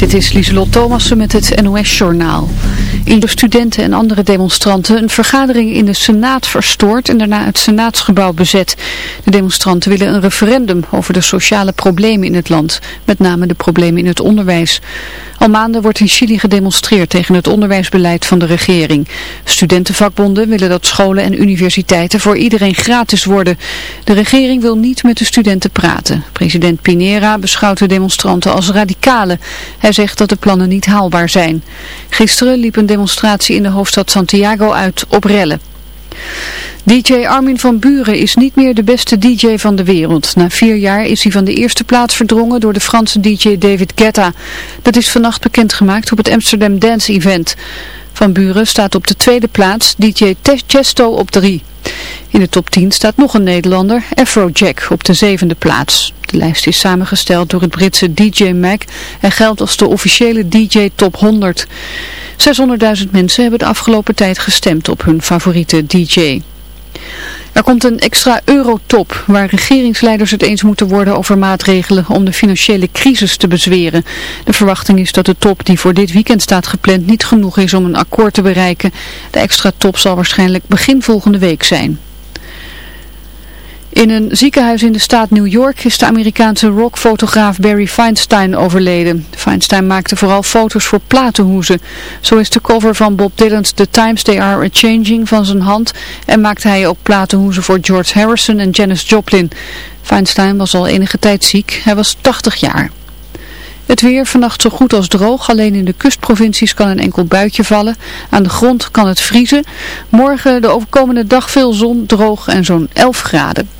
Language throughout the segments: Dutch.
Dit is Lieselot Thomassen met het NOS-journaal. In de studenten en andere demonstranten een vergadering in de Senaat verstoord en daarna het Senaatsgebouw bezet. De demonstranten willen een referendum over de sociale problemen in het land, met name de problemen in het onderwijs. Al maanden wordt in Chili gedemonstreerd tegen het onderwijsbeleid van de regering. Studentenvakbonden willen dat scholen en universiteiten voor iedereen gratis worden. De regering wil niet met de studenten praten. President Pinera beschouwt de demonstranten als radicalen. Zegt dat de plannen niet haalbaar zijn. Gisteren liep een demonstratie in de hoofdstad Santiago uit op rellen. DJ Armin van Buren is niet meer de beste DJ van de wereld. Na vier jaar is hij van de eerste plaats verdrongen door de Franse DJ David Guetta. Dat is vannacht bekendgemaakt op het Amsterdam Dance Event. Van Buren staat op de tweede plaats, DJ Chesto op drie. In de top 10 staat nog een Nederlander, Afrojack, op de zevende plaats. De lijst is samengesteld door het Britse DJ Mag en geldt als de officiële DJ Top 100. 600.000 mensen hebben de afgelopen tijd gestemd op hun favoriete DJ. Er komt een extra eurotop waar regeringsleiders het eens moeten worden over maatregelen om de financiële crisis te bezweren. De verwachting is dat de top die voor dit weekend staat gepland niet genoeg is om een akkoord te bereiken. De extra top zal waarschijnlijk begin volgende week zijn. In een ziekenhuis in de staat New York is de Amerikaanse rockfotograaf Barry Feinstein overleden. Feinstein maakte vooral foto's voor platenhoezen. Zo is de cover van Bob Dylan's The Times They Are A-Changing van zijn hand en maakte hij ook platenhoezen voor George Harrison en Janis Joplin. Feinstein was al enige tijd ziek, hij was 80 jaar. Het weer vannacht zo goed als droog, alleen in de kustprovincies kan een enkel buitje vallen. Aan de grond kan het vriezen. Morgen de overkomende dag veel zon, droog en zo'n 11 graden.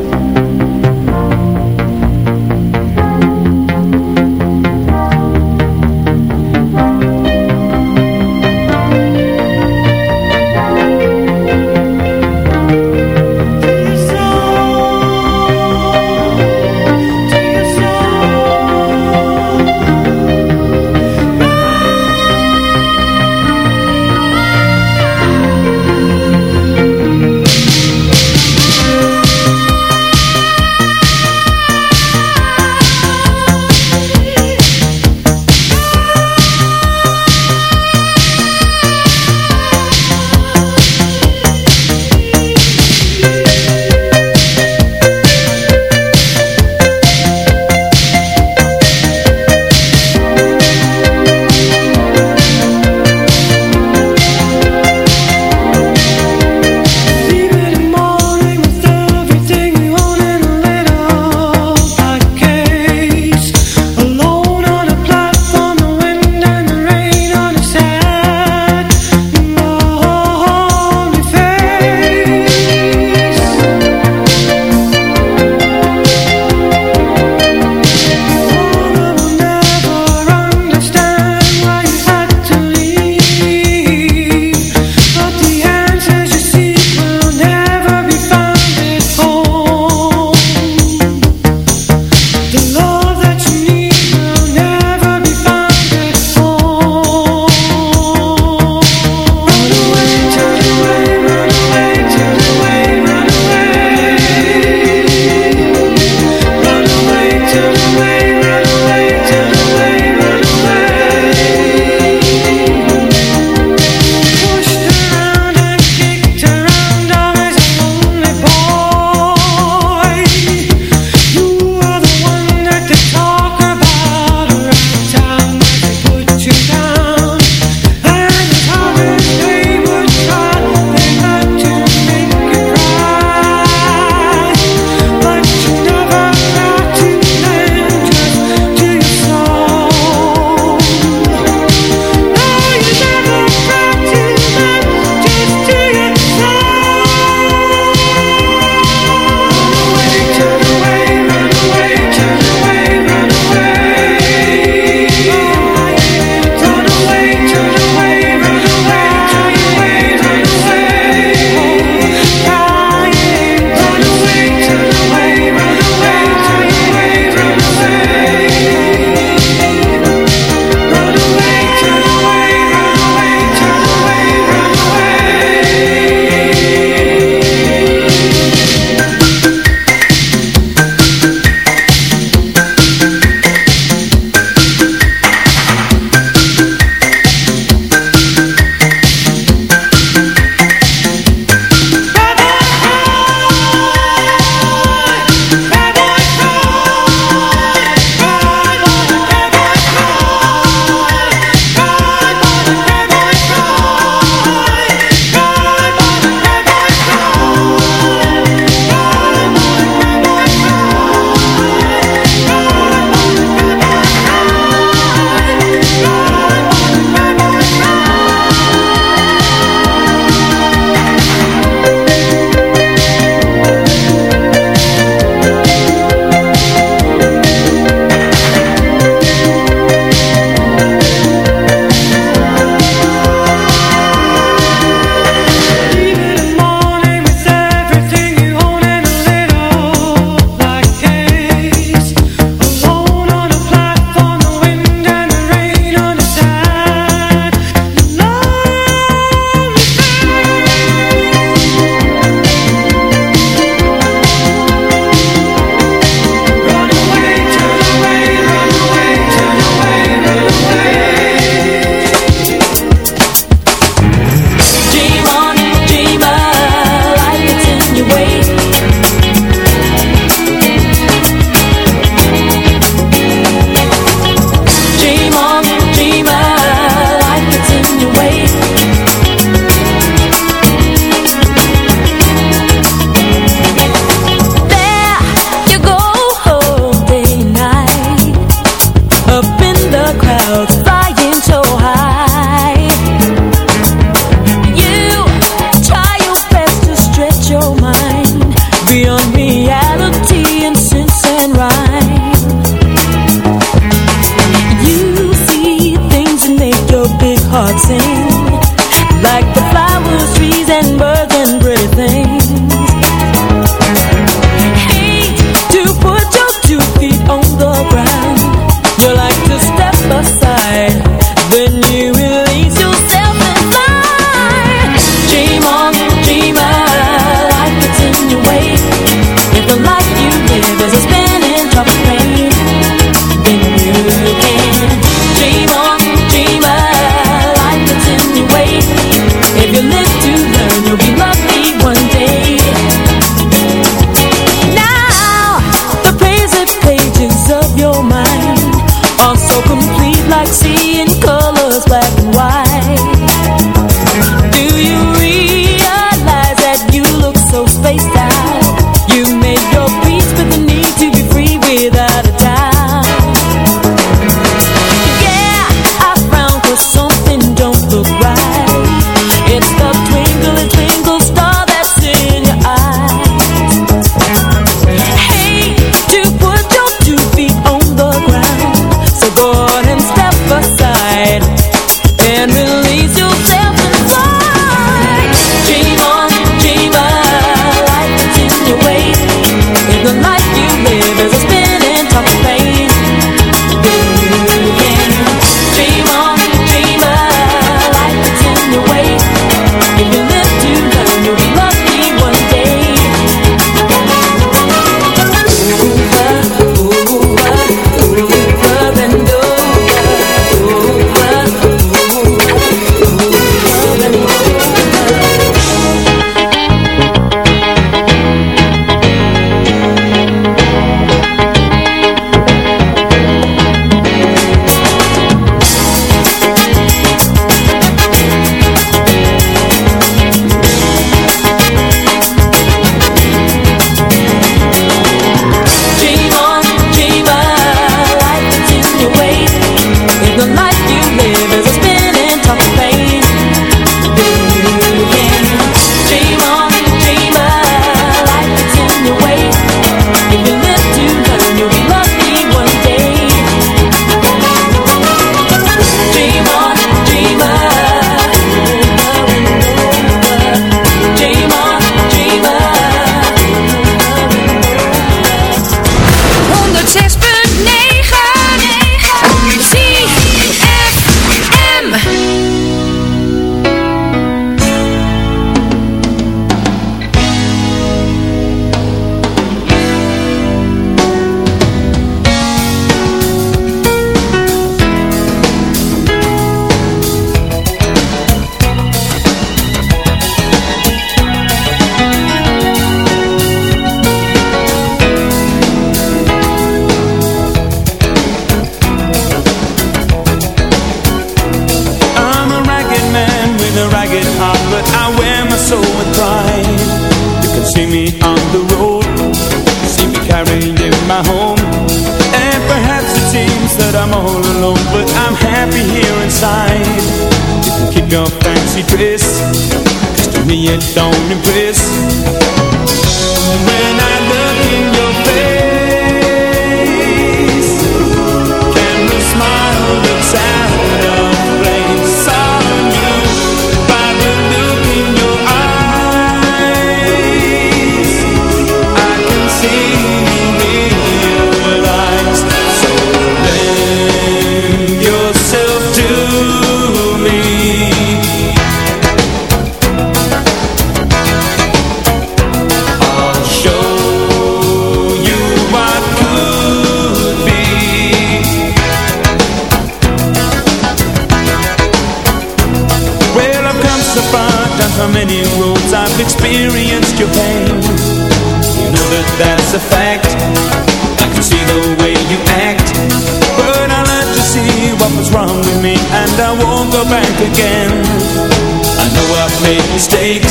Mistakes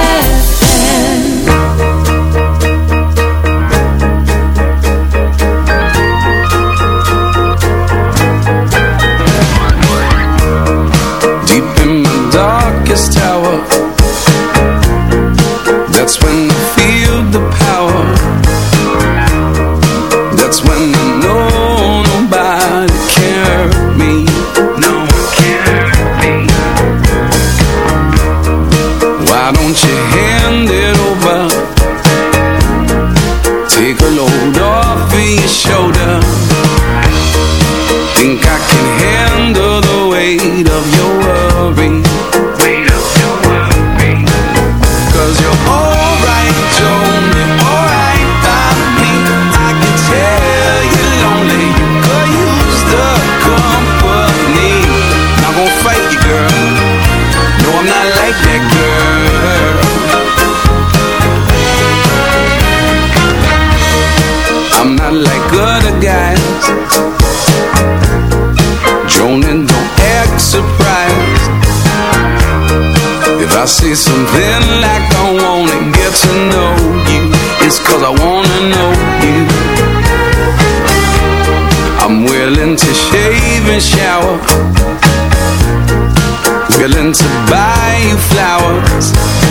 I'm not like other guys. Droning, don't act surprised If I say something like I wanna get to know you It's cause I wanna know you. I'm willing to shave and shower. Willing to buy you flowers.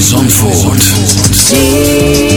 van Zandvoort.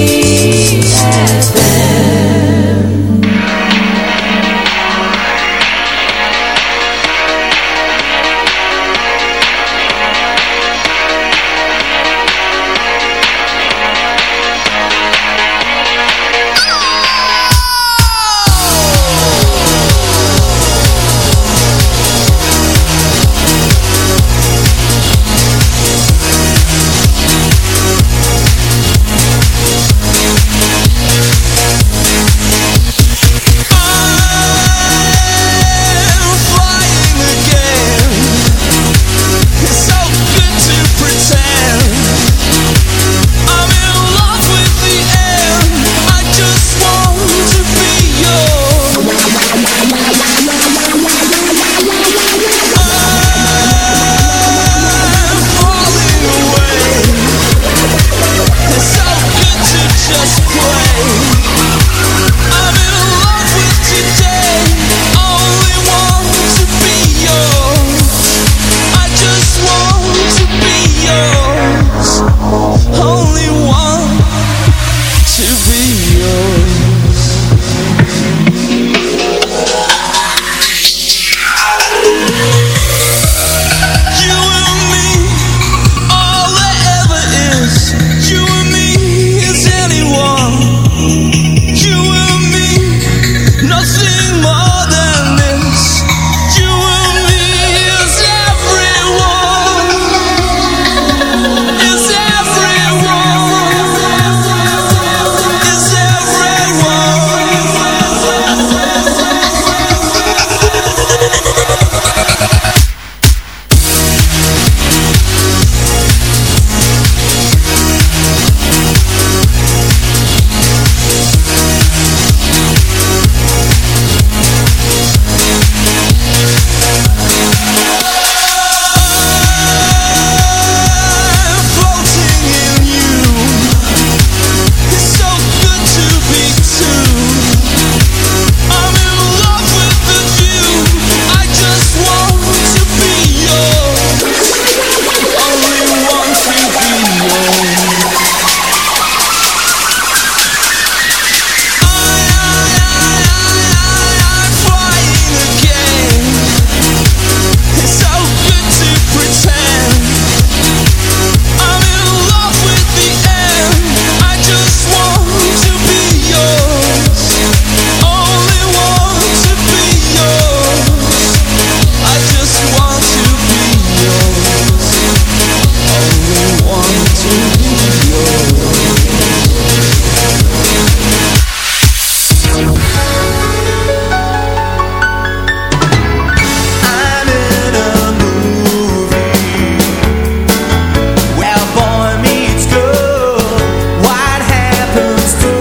just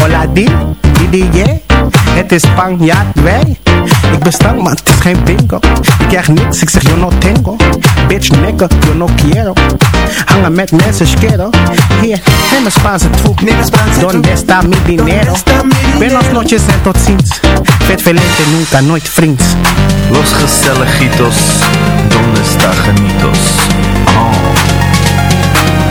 Hola di, di, di, yeah. Het is Spanjaard, wij. Ik ben stank, maar het is geen bingo. Ik krijg niks, ik zeg yo no tengo. Bitch, nigga, yo no quiero. Hangen met mensen, schero. Hier, neem een Spaanse troep. Donde está mi dinero? Donde está mi dinero? Buenos noches en tot ziens. Vet velente, nunca, nooit vriends. Los Gestelejitos, ¿dónde está Janitos? Oh.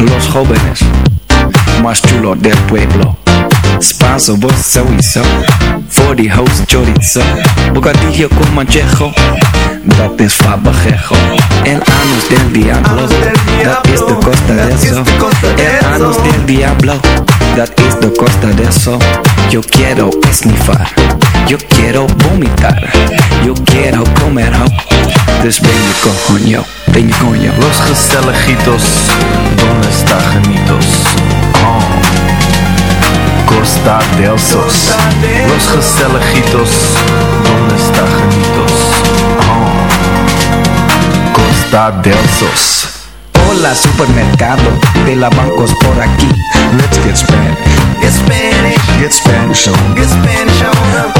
Los jóvenes más chulos del pueblo. Spanso, vos sowieso. Voor die host chorizo. Bocadillo con manchejo. Dat is fabajejo. El anus del diablo. Dat is de costa de eso. El anus del diablo. Dat is de costa de eso. Yo quiero esnifar. Yo quiero vomitar. Yo quiero comer ho. Dus ben je coño, ben je coño. Los Gestelejitos, ¿dónde está Janitos? Oh. Costa del Sos. Los Gestelejitos, ¿dónde está Janitos? Oh. Costa del Sos. Hola supermercado de la bancos por aquí. Let's get Spanish. Get Spanish, Get Spanish on. get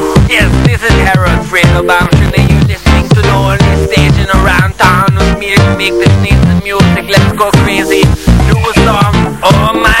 Yes, this is Harold Friedelbaum. Today you're listening to the only station around town with me to make this nice music. Let's go crazy. Do a song. Oh my